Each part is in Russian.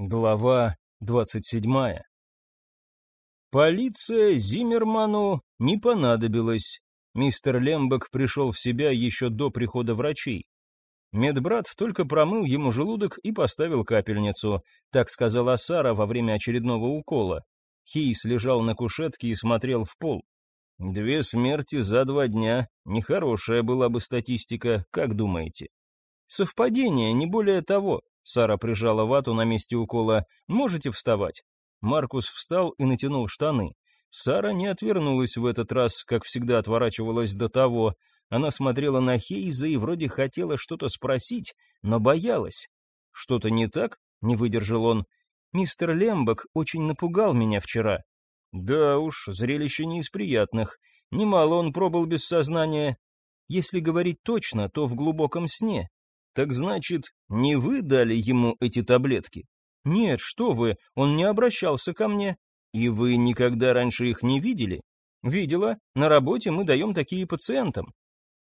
Глава двадцать седьмая. Полиция Зиммерману не понадобилась. Мистер Лембек пришел в себя еще до прихода врачей. Медбрат только промыл ему желудок и поставил капельницу, так сказала Сара во время очередного укола. Хейс лежал на кушетке и смотрел в пол. Две смерти за два дня. Нехорошая была бы статистика, как думаете? Совпадение, не более того. Сара прижала вату на месте укола. «Можете вставать?» Маркус встал и натянул штаны. Сара не отвернулась в этот раз, как всегда отворачивалась до того. Она смотрела на Хейза и вроде хотела что-то спросить, но боялась. «Что-то не так?» — не выдержал он. «Мистер Лембок очень напугал меня вчера». «Да уж, зрелище не из приятных. Немало он пробыл без сознания. Если говорить точно, то в глубоком сне. Так значит, не вы дали ему эти таблетки? Нет, что вы, он не обращался ко мне. И вы никогда раньше их не видели? Видела, на работе мы даем такие пациентам.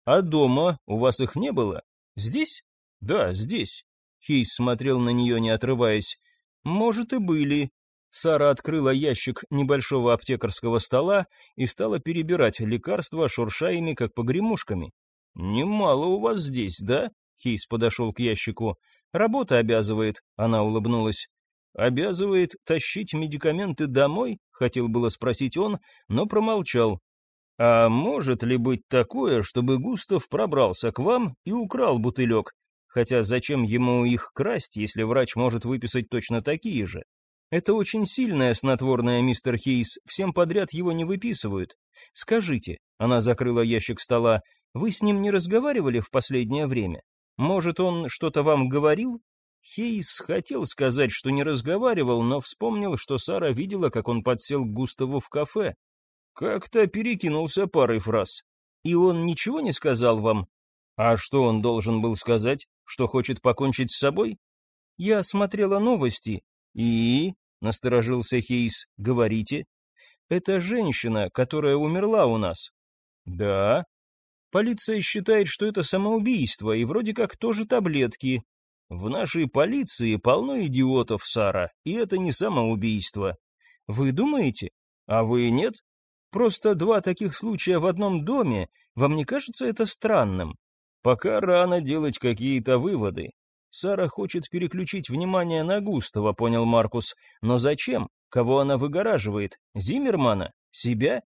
А дома у вас их не было? Здесь? Да, здесь. Хейс смотрел на нее, не отрываясь. Может и были. Сара открыла ящик небольшого аптекарского стола и стала перебирать лекарства, шурша ими, как погремушками. «Немало у вас здесь, да?» Хейс подошел к ящику. «Работа обязывает», — она улыбнулась. «Обязывает тащить медикаменты домой?» — хотел было спросить он, но промолчал. «А может ли быть такое, чтобы Густав пробрался к вам и украл бутылек? Хотя зачем ему их красть, если врач может выписать точно такие же? Это очень сильное снотворное, мистер Хейс, всем подряд его не выписывают. Скажите, она закрыла ящик стола, вы с ним не разговаривали в последнее время? Может, он что-то вам говорил? Хейс хотел сказать, что не разговаривал, но вспомнил, что Сара видела, как он подсел к Густаву в кафе. Как-то перекинулся парой фраз. И он ничего не сказал вам? А что он должен был сказать? Что хочет покончить с собой? Я смотрела новости. И... Насторожился Хейс. Говорите. Это женщина, которая умерла у нас. Да, Полиция считает, что это самоубийство, и вроде как тоже таблетки. В нашей полиции полно идиотов, Сара, и это не самоубийство. Вы думаете? А вы нет? Просто два таких случая в одном доме, вам не кажется это странным? Пока рано делать какие-то выводы. Сара хочет переключить внимание на Густава, понял Маркус. Но зачем? Кого она выгораживает? Зиммермана? Себя?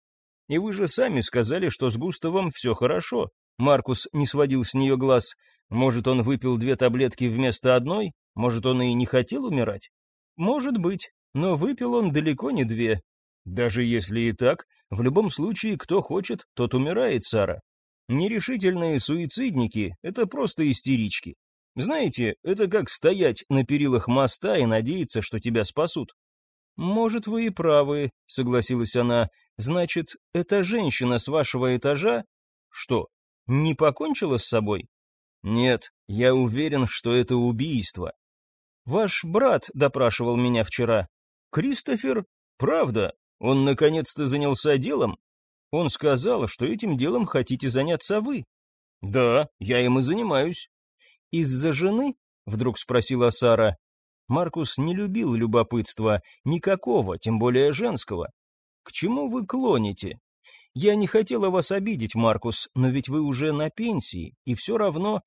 И вы же сами сказали, что с Густавом все хорошо. Маркус не сводил с нее глаз. Может, он выпил две таблетки вместо одной? Может, он и не хотел умирать? Может быть, но выпил он далеко не две. Даже если и так, в любом случае, кто хочет, тот умирает, Сара. Нерешительные суицидники — это просто истерички. Знаете, это как стоять на перилах моста и надеяться, что тебя спасут. «Может, вы и правы», — согласилась она. «Значит, эта женщина с вашего этажа...» «Что, не покончила с собой?» «Нет, я уверен, что это убийство». «Ваш брат допрашивал меня вчера». «Кристофер? Правда? Он наконец-то занялся делом?» «Он сказал, что этим делом хотите заняться вы». «Да, я им и занимаюсь». «Из-за жены?» — вдруг спросила Сара. Маркус не любил любопытства, никакого, тем более женского. К чему вы клоните? Я не хотела вас обидеть, Маркус, но ведь вы уже на пенсии, и все равно...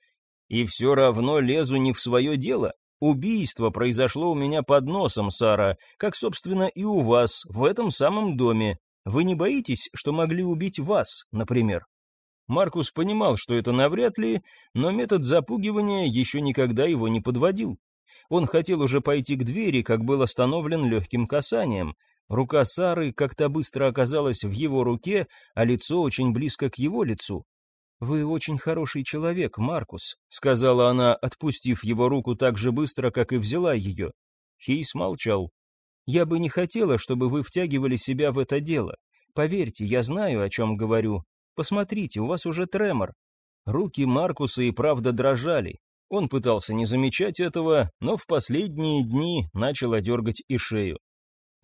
И все равно лезу не в свое дело. Убийство произошло у меня под носом, Сара, как, собственно, и у вас, в этом самом доме. Вы не боитесь, что могли убить вас, например? Маркус понимал, что это навряд ли, но метод запугивания еще никогда его не подводил. Он хотел уже пойти к двери, как был остановлен легким касанием. Рука Сары как-то быстро оказалась в его руке, а лицо очень близко к его лицу. «Вы очень хороший человек, Маркус», — сказала она, отпустив его руку так же быстро, как и взяла ее. Хейс молчал. «Я бы не хотела, чтобы вы втягивали себя в это дело. Поверьте, я знаю, о чем говорю. Посмотрите, у вас уже тремор». Руки Маркуса и правда дрожали. Он пытался не замечать этого, но в последние дни начал дергать и шею.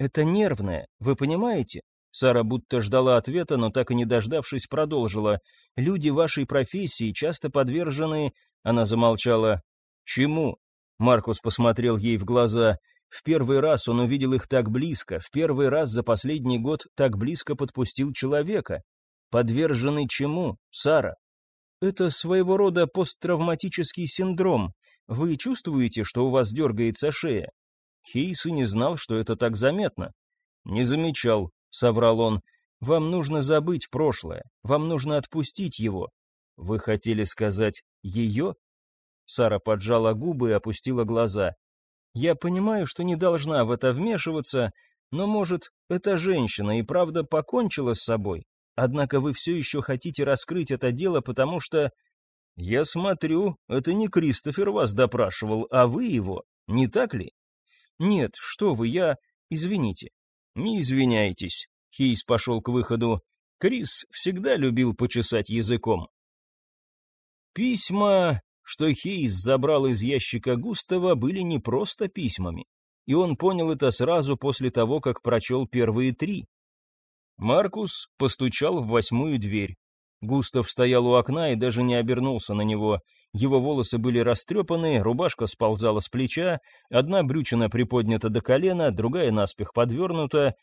«Это нервное, вы понимаете?» Сара будто ждала ответа, но так и не дождавшись, продолжила. «Люди вашей профессии часто подвержены...» Она замолчала. «Чему?» Маркус посмотрел ей в глаза. В первый раз он увидел их так близко, в первый раз за последний год так близко подпустил человека. Подвержены чему, Сара? Это своего рода посттравматический синдром. Вы чувствуете, что у вас дергается шея? Хейс и не знал, что это так заметно. Не замечал, соврал он. Вам нужно забыть прошлое, вам нужно отпустить его. Вы хотели сказать «ее»? Сара поджала губы и опустила глаза. Я понимаю, что не должна в это вмешиваться, но, может, эта женщина и правда покончила с собой? Однако вы все еще хотите раскрыть это дело, потому что... Я смотрю, это не Кристофер вас допрашивал, а вы его, не так ли? Нет, что вы, я... Извините. Не извиняйтесь. Хейс пошел к выходу. Крис всегда любил почесать языком. Письма, что Хейс забрал из ящика Густава, были не просто письмами. И он понял это сразу после того, как прочел первые три. Маркус постучал в восьмую дверь. Густав стоял у окна и даже не обернулся на него. Его волосы были растрепаны, рубашка сползала с плеча, одна брючина приподнята до колена, другая наспех подвернута.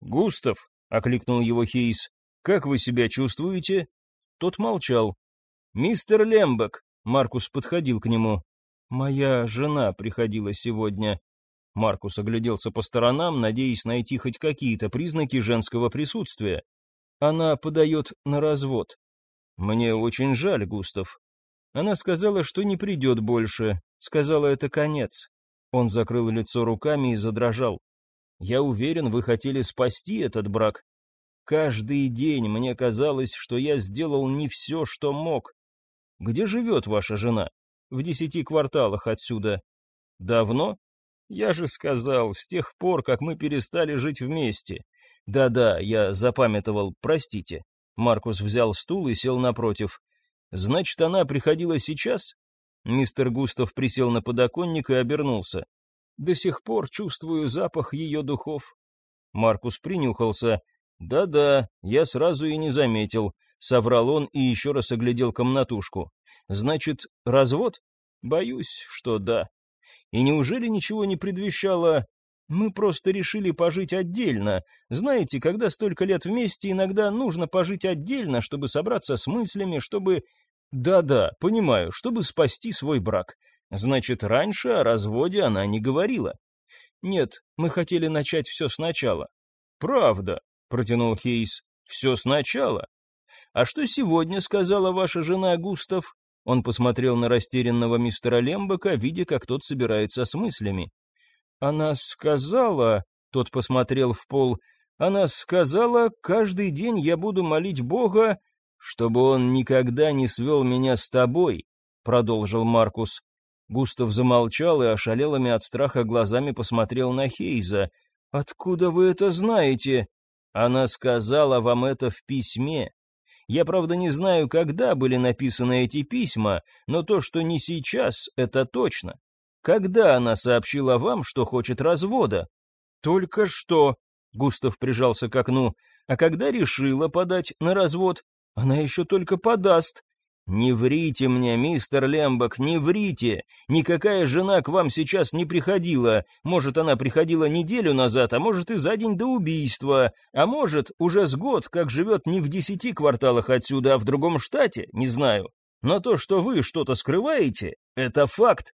«Густав!» — окликнул его Хейс. «Как вы себя чувствуете?» Тот молчал. «Мистер Лембек!» — Маркус подходил к нему. «Моя жена приходила сегодня», Маркус огляделся по сторонам, надеясь найти хоть какие-то признаки женского присутствия. Она подает на развод. Мне очень жаль, Густав. Она сказала, что не придет больше. Сказала, это конец. Он закрыл лицо руками и задрожал. Я уверен, вы хотели спасти этот брак. Каждый день мне казалось, что я сделал не все, что мог. Где живет ваша жена? В десяти кварталах отсюда. Давно? Я же сказал, с тех пор, как мы перестали жить вместе. Да-да, я запамятовал, простите. Маркус взял стул и сел напротив. Значит, она приходила сейчас? Мистер Густав присел на подоконник и обернулся. До сих пор чувствую запах ее духов. Маркус принюхался. Да-да, я сразу и не заметил. Соврал он и еще раз оглядел комнатушку. Значит, развод? Боюсь, что да. И неужели ничего не предвещало... Мы просто решили пожить отдельно. Знаете, когда столько лет вместе, иногда нужно пожить отдельно, чтобы собраться с мыслями, чтобы... Да-да, понимаю, чтобы спасти свой брак. Значит, раньше о разводе она не говорила. Нет, мы хотели начать все сначала. Правда, протянул Хейс. Все сначала. А что сегодня сказала ваша жена Густав? Он посмотрел на растерянного мистера Лембека, видя, как тот собирается с мыслями. «Она сказала...» — тот посмотрел в пол. «Она сказала, каждый день я буду молить Бога, чтобы он никогда не свел меня с тобой», — продолжил Маркус. Густав замолчал и ошалелыми от страха глазами посмотрел на Хейза. «Откуда вы это знаете?» «Она сказала вам это в письме», я, правда, не знаю, когда были написаны эти письма, но то, что не сейчас, это точно. Когда она сообщила вам, что хочет развода? Только что. Густав прижался к окну. А когда решила подать на развод? Она еще только подаст. «Не врите мне, мистер Лембок, не врите! Никакая жена к вам сейчас не приходила. Может, она приходила неделю назад, а может и за день до убийства. А может, уже с год, как живет не в десяти кварталах отсюда, а в другом штате, не знаю. Но то, что вы что-то скрываете, это факт».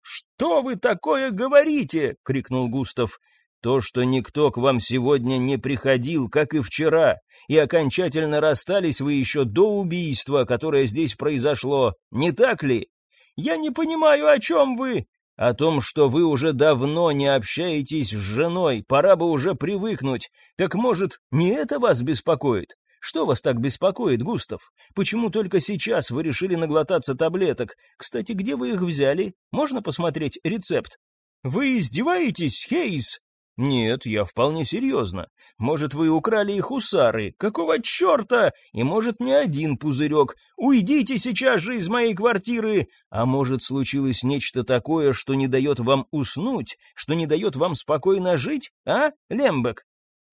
«Что вы такое говорите?» — крикнул Густав. То, что никто к вам сегодня не приходил, как и вчера, и окончательно расстались вы еще до убийства, которое здесь произошло, не так ли? Я не понимаю, о чем вы. О том, что вы уже давно не общаетесь с женой, пора бы уже привыкнуть. Так, может, не это вас беспокоит? Что вас так беспокоит, Густав? Почему только сейчас вы решили наглотаться таблеток? Кстати, где вы их взяли? Можно посмотреть рецепт? Вы издеваетесь, Хейс? «Нет, я вполне серьезно. Может, вы украли их у Сары? Какого черта? И может, не один пузырек. Уйдите сейчас же из моей квартиры! А может, случилось нечто такое, что не дает вам уснуть, что не дает вам спокойно жить, а, Лембек?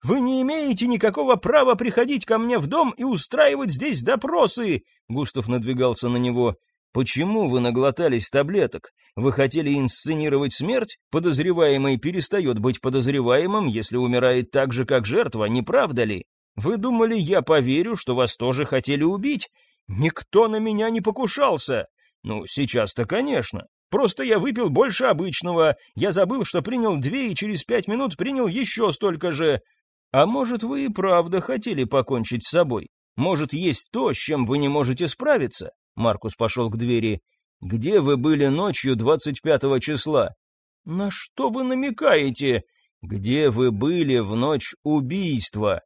Вы не имеете никакого права приходить ко мне в дом и устраивать здесь допросы!» Густав надвигался на него. Почему вы наглотались таблеток? Вы хотели инсценировать смерть? Подозреваемый перестает быть подозреваемым, если умирает так же, как жертва, не правда ли? Вы думали, я поверю, что вас тоже хотели убить? Никто на меня не покушался. Ну, сейчас-то, конечно. Просто я выпил больше обычного. Я забыл, что принял две и через пять минут принял еще столько же. А может, вы и правда хотели покончить с собой? Может, есть то, с чем вы не можете справиться? Маркус пошел к двери. «Где вы были ночью 25 числа?» «На что вы намекаете?» «Где вы были в ночь убийства?»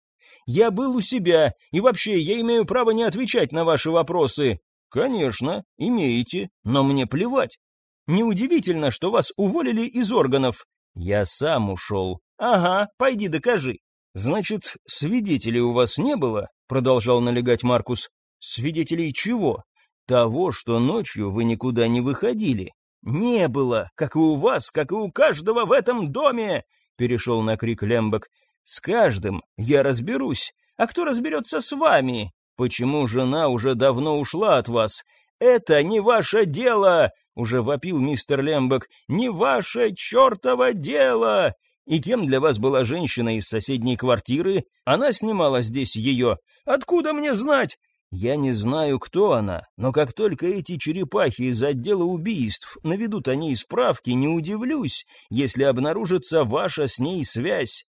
«Я был у себя, и вообще я имею право не отвечать на ваши вопросы». «Конечно, имеете, но мне плевать. Неудивительно, что вас уволили из органов». «Я сам ушел». «Ага, пойди докажи». «Значит, свидетелей у вас не было?» — продолжал налегать Маркус. «Свидетелей чего?» Того, что ночью вы никуда не выходили. Не было, как и у вас, как и у каждого в этом доме, перешел на крик Лембок. С каждым я разберусь. А кто разберется с вами? Почему жена уже давно ушла от вас? Это не ваше дело, уже вопил мистер Лембок. Не ваше чертово дело. И кем для вас была женщина из соседней квартиры? Она снимала здесь ее. Откуда мне знать? Я не знаю, кто она, но как только эти черепахи из отдела убийств наведут о ней справки, не удивлюсь, если обнаружится ваша с ней связь.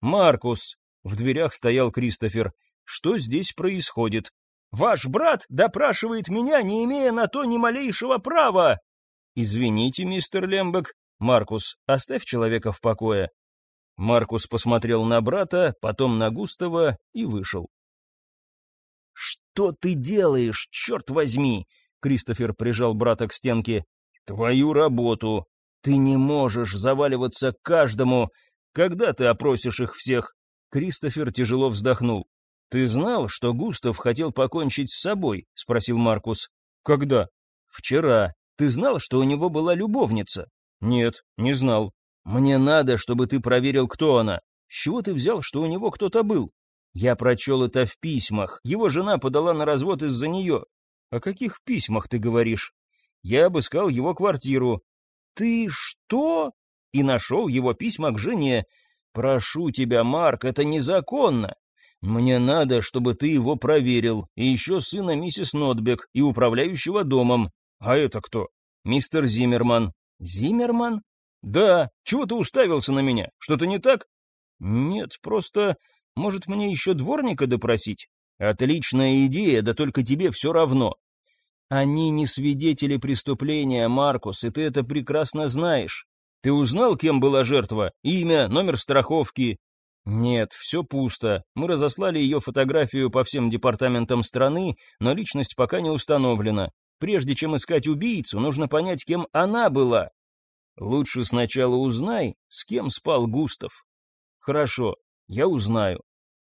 Маркус, в дверях стоял Кристофер. Что здесь происходит? Ваш брат допрашивает меня, не имея на то ни малейшего права. Извините, мистер Лембек. Маркус, оставь человека в покое. Маркус посмотрел на брата, потом на Густава и вышел. «Что ты делаешь, черт возьми?» Кристофер прижал брата к стенке. «Твою работу. Ты не можешь заваливаться каждому. Когда ты опросишь их всех?» Кристофер тяжело вздохнул. «Ты знал, что Густав хотел покончить с собой?» — спросил Маркус. «Когда?» «Вчера. Ты знал, что у него была любовница?» «Нет, не знал. Мне надо, чтобы ты проверил, кто она. С чего ты взял, что у него кто-то был?» Я прочел это в письмах. Его жена подала на развод из-за нее. О каких письмах ты говоришь? Я обыскал его квартиру. Ты что? И нашел его письма к жене. Прошу тебя, Марк, это незаконно. Мне надо, чтобы ты его проверил. И еще сына миссис Нотбек и управляющего домом. А это кто? Мистер Зиммерман. Зиммерман? Да. Чего ты уставился на меня? Что-то не так? Нет, просто может, мне еще дворника допросить? Отличная идея, да только тебе все равно. Они не свидетели преступления, Маркус, и ты это прекрасно знаешь. Ты узнал, кем была жертва? Имя, номер страховки? Нет, все пусто. Мы разослали ее фотографию по всем департаментам страны, но личность пока не установлена. Прежде чем искать убийцу, нужно понять, кем она была. Лучше сначала узнай, с кем спал Густав. Хорошо, я узнаю.